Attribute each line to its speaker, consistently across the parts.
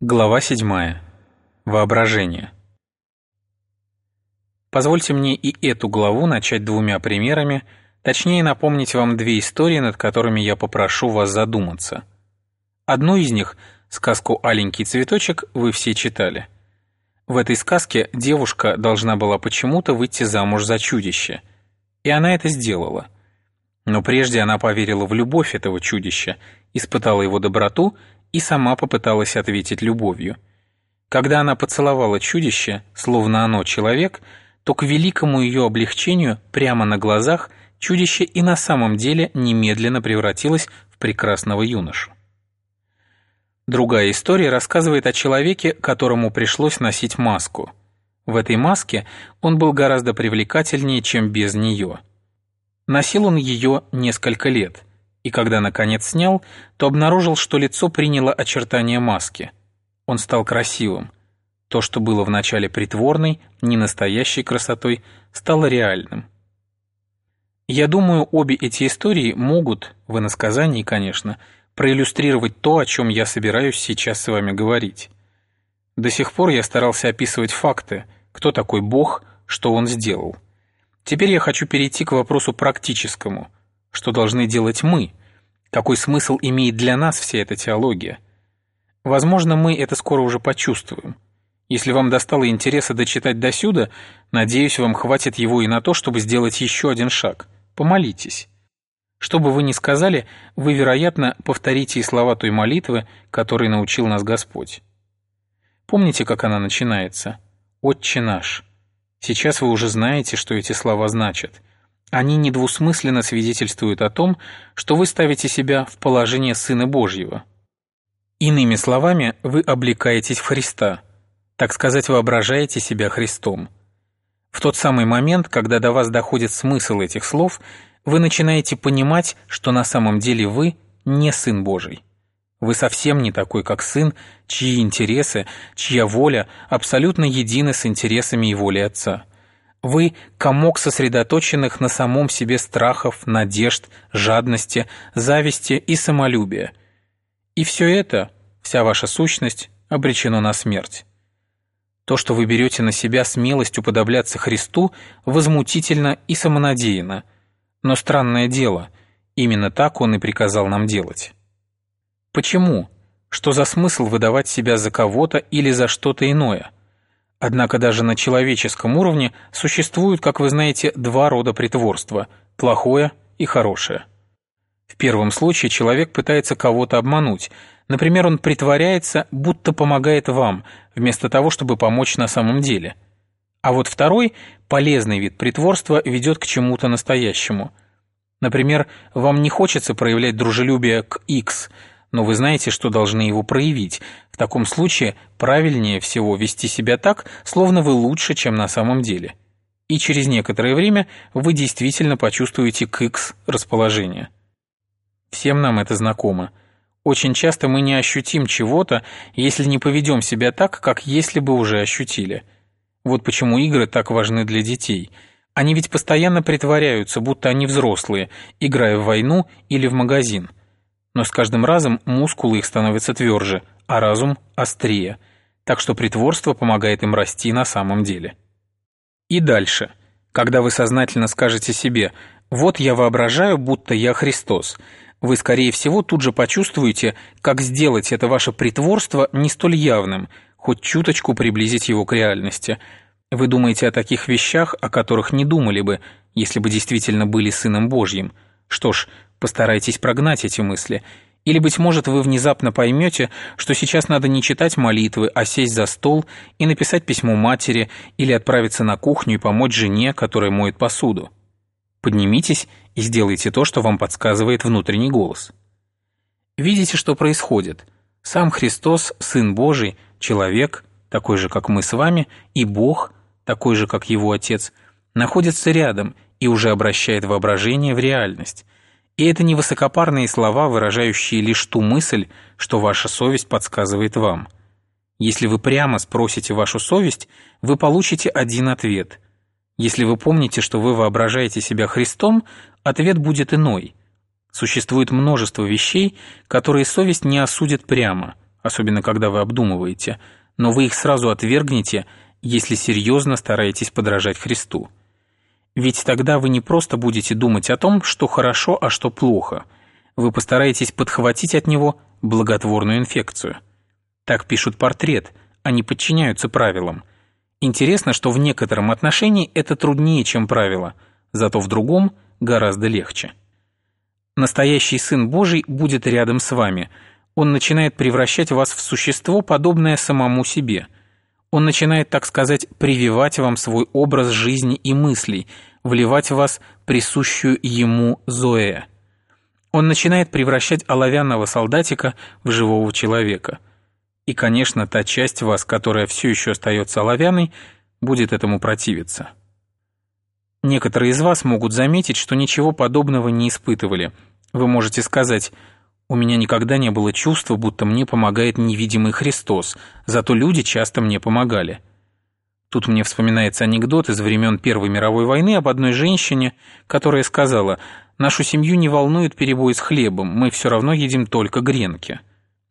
Speaker 1: Глава 7. Воображение. Позвольте мне и эту главу начать двумя примерами, точнее напомнить вам две истории, над которыми я попрошу вас задуматься. Одну из них, сказку «Аленький цветочек», вы все читали. В этой сказке девушка должна была почему-то выйти замуж за чудище. И она это сделала. Но прежде она поверила в любовь этого чудища, испытала его доброту и сама попыталась ответить любовью. Когда она поцеловала чудище, словно оно человек, то к великому ее облегчению прямо на глазах чудище и на самом деле немедленно превратилось в прекрасного юношу. Другая история рассказывает о человеке, которому пришлось носить маску. В этой маске он был гораздо привлекательнее, чем без нее. Носил он ее несколько лет – и когда наконец снял, то обнаружил, что лицо приняло очертания маски. Он стал красивым. То, что было вначале притворной, ненастоящей красотой, стало реальным. Я думаю, обе эти истории могут, в иносказании, конечно, проиллюстрировать то, о чем я собираюсь сейчас с вами говорить. До сих пор я старался описывать факты, кто такой Бог, что Он сделал. Теперь я хочу перейти к вопросу практическому. Что должны делать мы, какой смысл имеет для нас вся эта теология? Возможно, мы это скоро уже почувствуем. Если вам достало интереса дочитать досюда, надеюсь, вам хватит его и на то, чтобы сделать еще один шаг. Помолитесь. Что бы вы ни сказали, вы, вероятно, повторите и слова той молитвы, которой научил нас Господь. Помните, как она начинается? «Отче наш». Сейчас вы уже знаете, что эти слова значат – они недвусмысленно свидетельствуют о том, что вы ставите себя в положение Сына Божьего. Иными словами, вы облекаетесь в Христа, так сказать, воображаете себя Христом. В тот самый момент, когда до вас доходит смысл этих слов, вы начинаете понимать, что на самом деле вы не Сын Божий. Вы совсем не такой, как Сын, чьи интересы, чья воля абсолютно едины с интересами и волей Отца. Вы – комок сосредоточенных на самом себе страхов, надежд, жадности, зависти и самолюбия. И все это, вся ваша сущность, обречено на смерть. То, что вы берете на себя смелость уподобляться Христу, возмутительно и самонадеянно. Но странное дело, именно так Он и приказал нам делать. Почему? Что за смысл выдавать себя за кого-то или за что-то иное – Однако даже на человеческом уровне существуют, как вы знаете, два рода притворства – плохое и хорошее. В первом случае человек пытается кого-то обмануть. Например, он притворяется, будто помогает вам, вместо того, чтобы помочь на самом деле. А вот второй, полезный вид притворства, ведет к чему-то настоящему. Например, вам не хочется проявлять дружелюбие к X – но вы знаете, что должны его проявить. В таком случае правильнее всего вести себя так, словно вы лучше, чем на самом деле. И через некоторое время вы действительно почувствуете к X расположение. Всем нам это знакомо. Очень часто мы не ощутим чего-то, если не поведем себя так, как если бы уже ощутили. Вот почему игры так важны для детей. Они ведь постоянно притворяются, будто они взрослые, играя в войну или в магазин – но с каждым разом мускулы их становятся тверже, а разум острее, так что притворство помогает им расти на самом деле. И дальше, когда вы сознательно скажете себе «вот я воображаю, будто я Христос», вы, скорее всего, тут же почувствуете, как сделать это ваше притворство не столь явным, хоть чуточку приблизить его к реальности. Вы думаете о таких вещах, о которых не думали бы, если бы действительно были Сыном Божьим. Что ж, Постарайтесь прогнать эти мысли. Или, быть может, вы внезапно поймете, что сейчас надо не читать молитвы, а сесть за стол и написать письмо матери или отправиться на кухню и помочь жене, которая моет посуду. Поднимитесь и сделайте то, что вам подсказывает внутренний голос. Видите, что происходит? Сам Христос, Сын Божий, человек, такой же, как мы с вами, и Бог, такой же, как Его Отец, находится рядом и уже обращает воображение в реальность – и это не высокопарные слова, выражающие лишь ту мысль, что ваша совесть подсказывает вам. Если вы прямо спросите вашу совесть, вы получите один ответ. Если вы помните, что вы воображаете себя Христом, ответ будет иной. Существует множество вещей, которые совесть не осудит прямо, особенно когда вы обдумываете, но вы их сразу отвергнете, если серьезно стараетесь подражать Христу. Ведь тогда вы не просто будете думать о том, что хорошо, а что плохо. Вы постараетесь подхватить от него благотворную инфекцию. Так пишут портрет, они подчиняются правилам. Интересно, что в некотором отношении это труднее, чем правило, зато в другом гораздо легче. Настоящий Сын Божий будет рядом с вами. Он начинает превращать вас в существо, подобное самому себе. Он начинает, так сказать, прививать вам свой образ жизни и мыслей, вливать в вас присущую ему Зоэ. Он начинает превращать оловянного солдатика в живого человека. И, конечно, та часть вас, которая все еще остается оловянной, будет этому противиться. Некоторые из вас могут заметить, что ничего подобного не испытывали – вы можете сказать, «У меня никогда не было чувства, будто мне помогает невидимый Христос, зато люди часто мне помогали». Тут мне вспоминается анекдот из времен Первой мировой войны об одной женщине, которая сказала, «Нашу семью не волнует перебой с хлебом, мы все равно едим только гренки».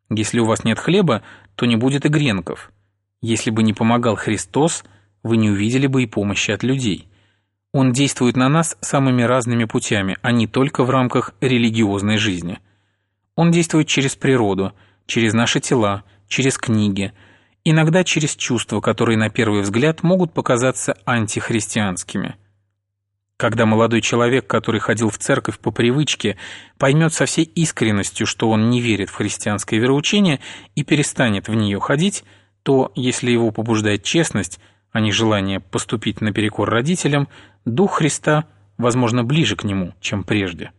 Speaker 1: Если у вас нет хлеба, то не будет и гренков. Если бы не помогал Христос, вы не увидели бы и помощи от людей. Он действует на нас самыми разными путями, а не только в рамках религиозной жизни. Он действует через природу, через наши тела, через книги, иногда через чувства, которые на первый взгляд могут показаться антихристианскими. Когда молодой человек, который ходил в церковь по привычке, поймет со всей искренностью, что он не верит в христианское вероучение и перестанет в нее ходить, то, если его побуждает честность, а не желание поступить наперекор родителям, Дух Христа, возможно, ближе к Нему, чем прежде.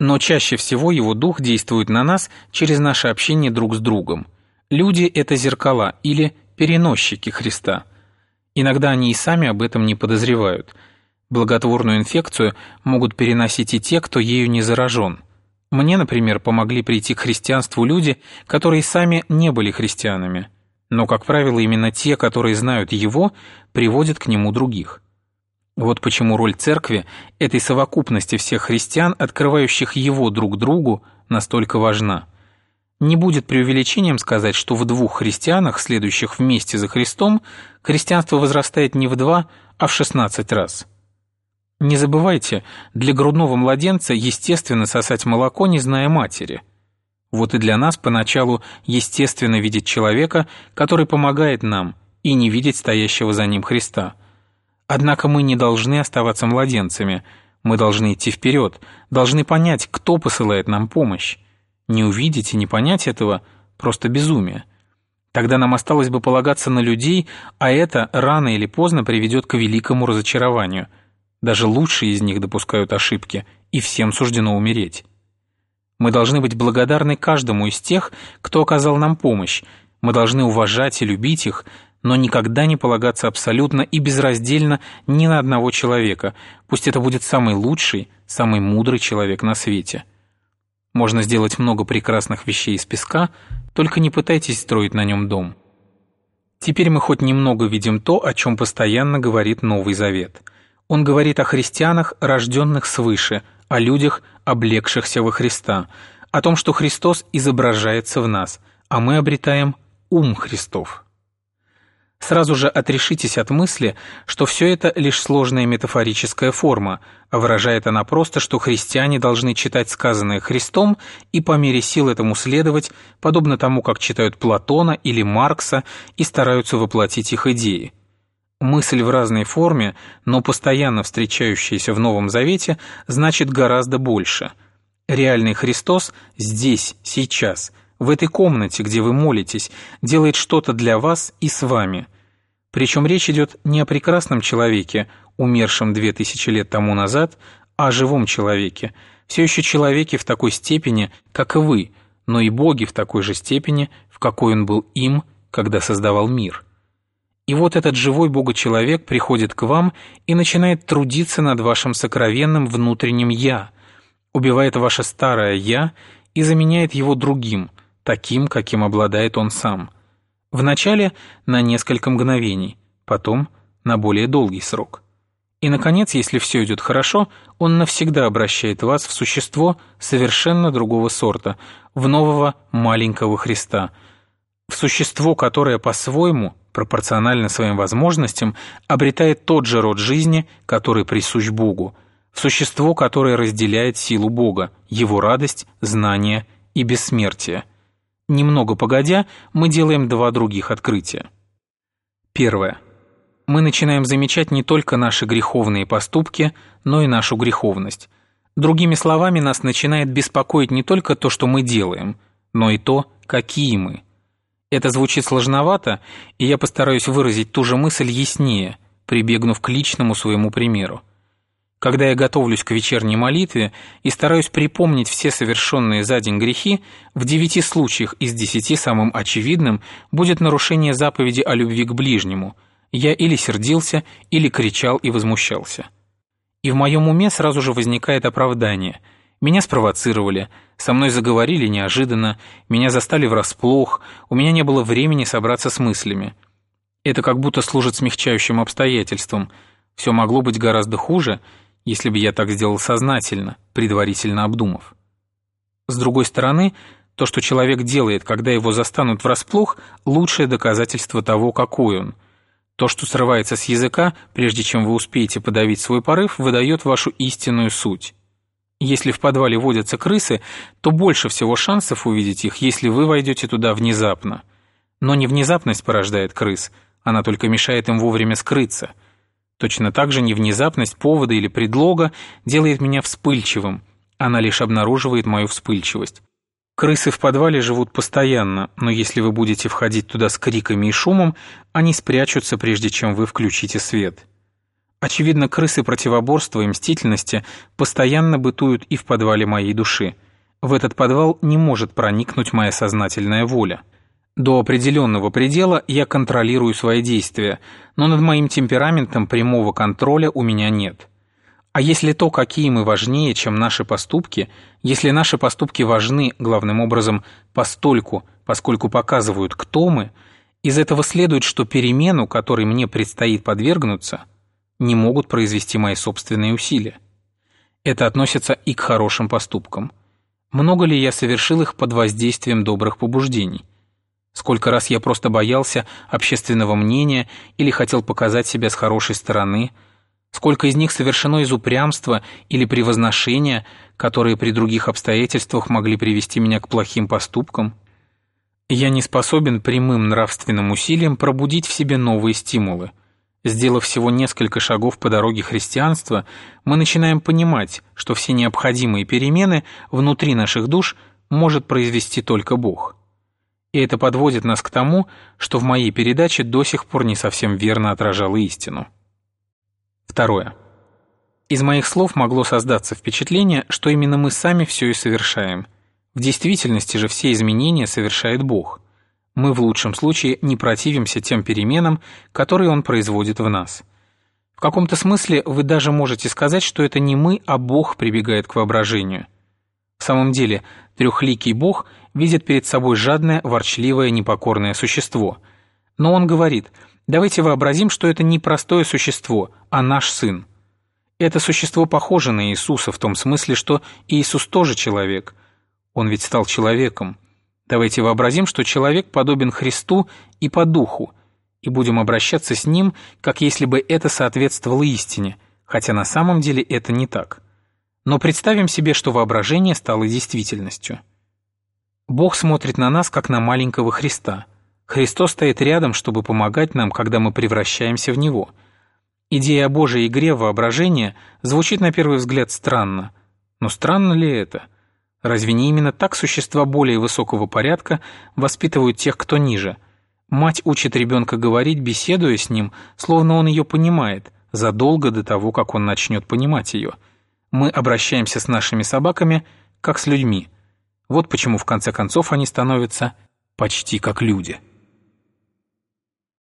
Speaker 1: Но чаще всего Его Дух действует на нас через наше общение друг с другом. Люди – это зеркала или переносчики Христа. Иногда они и сами об этом не подозревают. Благотворную инфекцию могут переносить и те, кто ею не заражен. Мне, например, помогли прийти к христианству люди, которые сами не были христианами. Но, как правило, именно те, которые знают Его, приводят к Нему других. Вот почему роль церкви, этой совокупности всех христиан, открывающих его друг другу, настолько важна. Не будет преувеличением сказать, что в двух христианах, следующих вместе за Христом, христианство возрастает не в два, а в шестнадцать раз. Не забывайте, для грудного младенца естественно сосать молоко, не зная матери. Вот и для нас поначалу естественно видеть человека, который помогает нам, и не видеть стоящего за ним Христа – Однако мы не должны оставаться младенцами, мы должны идти вперед, должны понять, кто посылает нам помощь. Не увидеть и не понять этого – просто безумие. Тогда нам осталось бы полагаться на людей, а это рано или поздно приведет к великому разочарованию. Даже лучшие из них допускают ошибки, и всем суждено умереть. Мы должны быть благодарны каждому из тех, кто оказал нам помощь, мы должны уважать и любить их, но никогда не полагаться абсолютно и безраздельно ни на одного человека, пусть это будет самый лучший, самый мудрый человек на свете. Можно сделать много прекрасных вещей из песка, только не пытайтесь строить на нем дом. Теперь мы хоть немного видим то, о чем постоянно говорит Новый Завет. Он говорит о христианах, рожденных свыше, о людях, облегшихся во Христа, о том, что Христос изображается в нас, а мы обретаем ум Христов. Сразу же отрешитесь от мысли, что все это лишь сложная метафорическая форма, а выражает она просто, что христиане должны читать сказанное Христом и по мере сил этому следовать, подобно тому, как читают Платона или Маркса и стараются воплотить их идеи. Мысль в разной форме, но постоянно встречающаяся в Новом Завете, значит гораздо больше. Реальный Христос здесь, сейчас – в этой комнате, где вы молитесь, делает что-то для вас и с вами. Причем речь идет не о прекрасном человеке, умершем две тысячи лет тому назад, а о живом человеке, все еще человеке в такой степени, как и вы, но и Боге в такой же степени, в какой он был им, когда создавал мир. И вот этот живой Бога-человек приходит к вам и начинает трудиться над вашим сокровенным внутренним «я», убивает ваше старое «я» и заменяет его другим, таким, каким обладает он сам. Вначале на несколько мгновений, потом на более долгий срок. И, наконец, если все идет хорошо, он навсегда обращает вас в существо совершенно другого сорта, в нового маленького Христа, в существо, которое по-своему, пропорционально своим возможностям, обретает тот же род жизни, который присущ Богу, в существо, которое разделяет силу Бога, его радость, знание и бессмертие. Немного погодя, мы делаем два других открытия. Первое мы начинаем замечать не только наши греховные поступки, но и нашу греховность. Другими словами, нас начинает беспокоить не только то, что мы делаем, но и то, какие мы. Это звучит сложновато, и я постараюсь выразить ту же мысль яснее, прибегнув к личному своему примеру. Когда я готовлюсь к вечерней молитве и стараюсь припомнить все совершенные за день грехи, в девяти случаях из десяти самым очевидным будет нарушение заповеди о любви к ближнему – я или сердился, или кричал и возмущался. И в моем уме сразу же возникает оправдание. Меня спровоцировали, со мной заговорили неожиданно, меня застали врасплох, у меня не было времени собраться с мыслями. Это как будто служит смягчающим обстоятельством. Все могло быть гораздо хуже, если бы я так сделал сознательно, предварительно обдумав. С другой стороны, то, что человек делает, когда его застанут врасплох, лучшее доказательство того, какой он – то, что срывается с языка, прежде чем вы успеете подавить свой порыв, выдает вашу истинную суть. Если в подвале водятся крысы, то больше всего шансов увидеть их, если вы войдете туда внезапно. Но не внезапность порождает крыс, она только мешает им вовремя скрыться. Точно так же не внезапность повода или предлога делает меня вспыльчивым, она лишь обнаруживает мою вспыльчивость. Крысы в подвале живут постоянно, но если вы будете входить туда с криками и шумом, они спрячутся, прежде чем вы включите свет. Очевидно, крысы противоборства и мстительности постоянно бытуют и в подвале моей души. В этот подвал не может проникнуть моя сознательная воля. До определенного предела я контролирую свои действия, но над моим темпераментом прямого контроля у меня нет. А если то, какие мы важнее, чем наши поступки, если наши поступки важны, главным образом, постольку, поскольку показывают, кто мы, из этого следует, что перемену, которой мне предстоит подвергнуться, не могут произвести мои собственные усилия. Это относится и к хорошим поступкам. Много ли я совершил их под воздействием добрых побуждений? Сколько раз я просто боялся общественного мнения или хотел показать себя с хорошей стороны – Сколько из них совершено из упрямства или превозношения, которые при других обстоятельствах могли привести меня к плохим поступкам? Я не способен прямым нравственным усилием пробудить в себе новые стимулы. Сделав всего несколько шагов по дороге христианства, мы начинаем понимать, что все необходимые перемены внутри наших душ может произвести только Бог. И это подводит нас к тому, что в моей передаче до сих пор не совсем верно отражало истину. Второе. Из моих слов могло создаться впечатление, что именно мы сами все и совершаем. В действительности же все изменения совершает Бог. Мы в лучшем случае не противимся тем переменам, которые Он производит в нас. В каком-то смысле вы даже можете сказать, что это не мы, а Бог прибегает к воображению. В самом деле, трехликий Бог видит перед собой жадное, ворчливое, непокорное существо. Но Он говорит – Давайте вообразим, что это не простое существо, а наш сын. Это существо похоже на Иисуса в том смысле, что Иисус тоже человек. Он ведь стал человеком. Давайте вообразим, что человек подобен Христу и по духу, и будем обращаться с ним, как если бы это соответствовало истине, хотя на самом деле это не так. Но представим себе, что воображение стало действительностью. Бог смотрит на нас, как на маленького Христа – Христос стоит рядом, чтобы помогать нам, когда мы превращаемся в Него. Идея о Божьей игре воображения звучит на первый взгляд странно. Но странно ли это? Разве не именно так существа более высокого порядка воспитывают тех, кто ниже? Мать учит ребенка говорить, беседуя с ним, словно он ее понимает, задолго до того, как он начнет понимать ее. Мы обращаемся с нашими собаками, как с людьми. Вот почему в конце концов они становятся почти как люди.